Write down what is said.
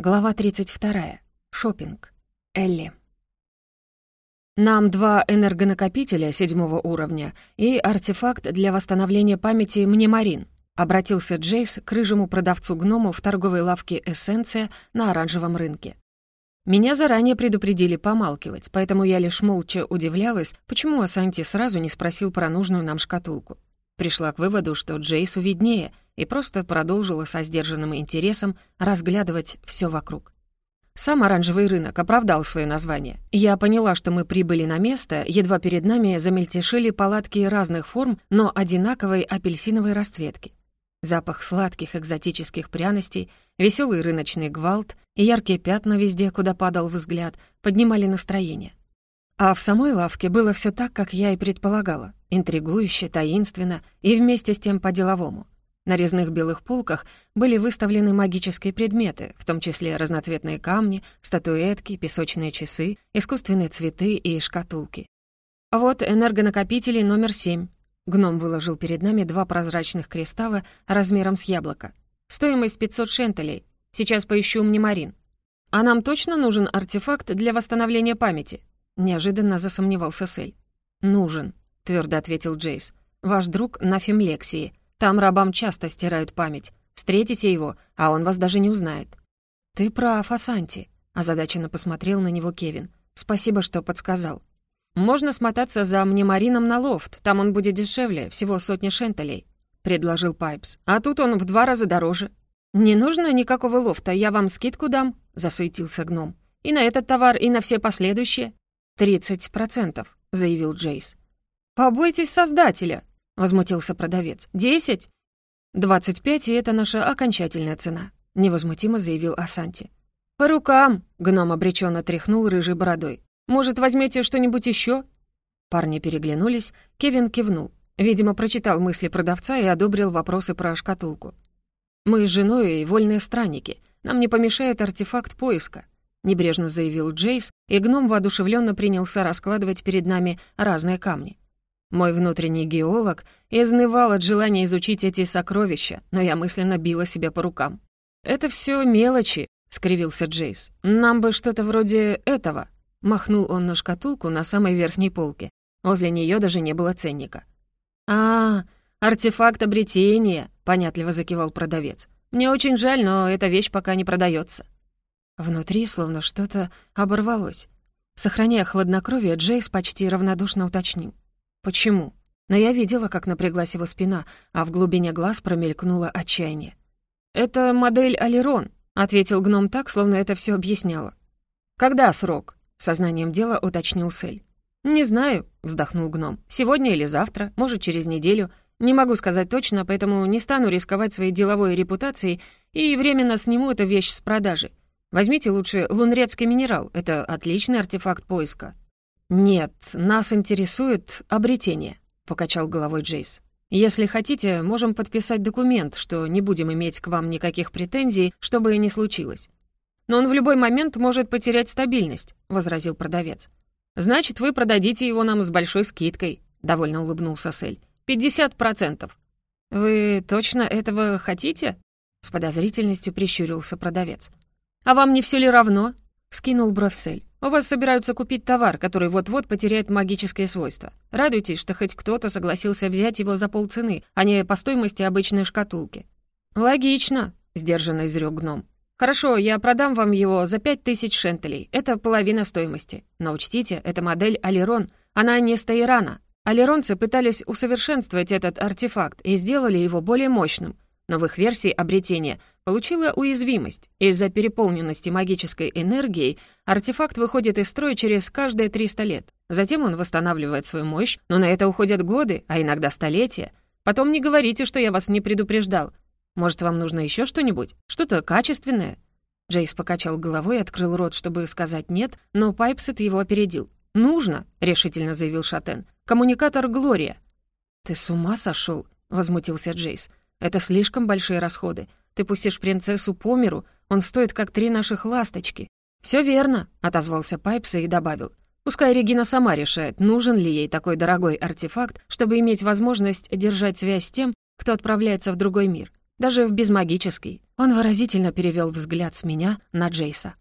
Глава 32. Шопинг. Элли. Нам два энергонакопителя седьмого уровня и артефакт для восстановления памяти Мнемарин. Обратился Джейс к рыжему продавцу-гному в торговой лавке «Эссенция» на оранжевом рынке. Меня заранее предупредили помалкивать, поэтому я лишь молча удивлялась, почему Асанти сразу не спросил про нужную нам шкатулку. Пришла к выводу, что Джейсу виднее, и просто продолжила со сдержанным интересом разглядывать все вокруг. Сам оранжевый рынок оправдал свое название. Я поняла, что мы прибыли на место, едва перед нами замельтешили палатки разных форм, но одинаковой апельсиновой расцветки. Запах сладких экзотических пряностей, веселый рыночный гвалт и яркие пятна везде, куда падал взгляд, поднимали настроение. А в самой лавке было все так, как я и предполагала. Интригующе, таинственно и вместе с тем по-деловому. На резных белых полках были выставлены магические предметы, в том числе разноцветные камни, статуэтки, песочные часы, искусственные цветы и шкатулки. Вот энергонакопители номер семь. Гном выложил перед нами два прозрачных кристалла размером с яблоко. Стоимость 500 шентелей. Сейчас поищу мнемарин. А нам точно нужен артефакт для восстановления памяти? Неожиданно засомневался Сель. «Нужен», — твердо ответил Джейс. «Ваш друг на Фимлексии. Там рабам часто стирают память. Встретите его, а он вас даже не узнает». «Ты прав, Асанти», — озадаченно посмотрел на него Кевин. «Спасибо, что подсказал». «Можно смотаться за мнемарином на лофт, там он будет дешевле, всего сотни шентелей», — предложил Пайпс. «А тут он в два раза дороже». «Не нужно никакого лофта, я вам скидку дам», — засуетился гном. «И на этот товар, и на все последующие». «Тридцать процентов», — заявил Джейс. «Побойтесь создателя», — возмутился продавец. «Десять?» «Двадцать пять, и это наша окончательная цена», — невозмутимо заявил Асанти. «По рукам!» — гном обреченно тряхнул рыжей бородой. «Может, возьмете что-нибудь еще?» Парни переглянулись, Кевин кивнул. Видимо, прочитал мысли продавца и одобрил вопросы про шкатулку. «Мы с женой вольные странники. Нам не помешает артефакт поиска. — небрежно заявил Джейс, и гном воодушевленно принялся раскладывать перед нами разные камни. Мой внутренний геолог изнывал от желания изучить эти сокровища, но я мысленно била себя по рукам. «Это все мелочи», — скривился Джейс. «Нам бы что-то вроде этого». Махнул он на шкатулку на самой верхней полке. Возле нее даже не было ценника. «А, артефакт обретения», — понятливо закивал продавец. «Мне очень жаль, но эта вещь пока не продается. Внутри словно что-то оборвалось. Сохраняя хладнокровие, Джейс почти равнодушно уточнил. «Почему?» Но я видела, как напряглась его спина, а в глубине глаз промелькнуло отчаяние. «Это модель Алерон», — ответил гном так, словно это все объясняло. «Когда срок?» — сознанием дела уточнил Сель. «Не знаю», — вздохнул гном. «Сегодня или завтра, может, через неделю. Не могу сказать точно, поэтому не стану рисковать своей деловой репутацией и временно сниму эту вещь с продажи. Возьмите лучше лунрецкий минерал, это отличный артефакт поиска». «Нет, нас интересует обретение», — покачал головой Джейс. «Если хотите, можем подписать документ, что не будем иметь к вам никаких претензий, чтобы не случилось». «Но он в любой момент может потерять стабильность», — возразил продавец. «Значит, вы продадите его нам с большой скидкой», — довольно улыбнулся Сель. «Пятьдесят процентов». «Вы точно этого хотите?» С подозрительностью прищурился продавец. «А вам не все ли равно?» — вскинул бровь Сель. «У вас собираются купить товар, который вот-вот потеряет магические свойства. Радуйтесь, что хоть кто-то согласился взять его за полцены, а не по стоимости обычной шкатулки». «Логично», — сдержанно изрек гном. «Хорошо, я продам вам его за пять тысяч шентелей. Это половина стоимости. Но учтите, это модель Алерон. Она не Стаирана. Алеронцы пытались усовершенствовать этот артефакт и сделали его более мощным но в их версии обретения получила уязвимость. Из-за переполненности магической энергией артефакт выходит из строя через каждые 300 лет. Затем он восстанавливает свою мощь, но на это уходят годы, а иногда столетия. Потом не говорите, что я вас не предупреждал. Может, вам нужно еще что-нибудь? Что-то качественное?» Джейс покачал головой и открыл рот, чтобы сказать «нет», но Пайпс его опередил. «Нужно», — решительно заявил Шатен. «Коммуникатор Глория». «Ты с ума сошел? возмутился Джейс. Это слишком большие расходы. Ты пустишь принцессу по миру, он стоит как три наших ласточки». «Все верно», — отозвался Пайпса и добавил. «Пускай Регина сама решает, нужен ли ей такой дорогой артефакт, чтобы иметь возможность держать связь с тем, кто отправляется в другой мир. даже в безмагический. Он выразительно перевел взгляд с меня на Джейса.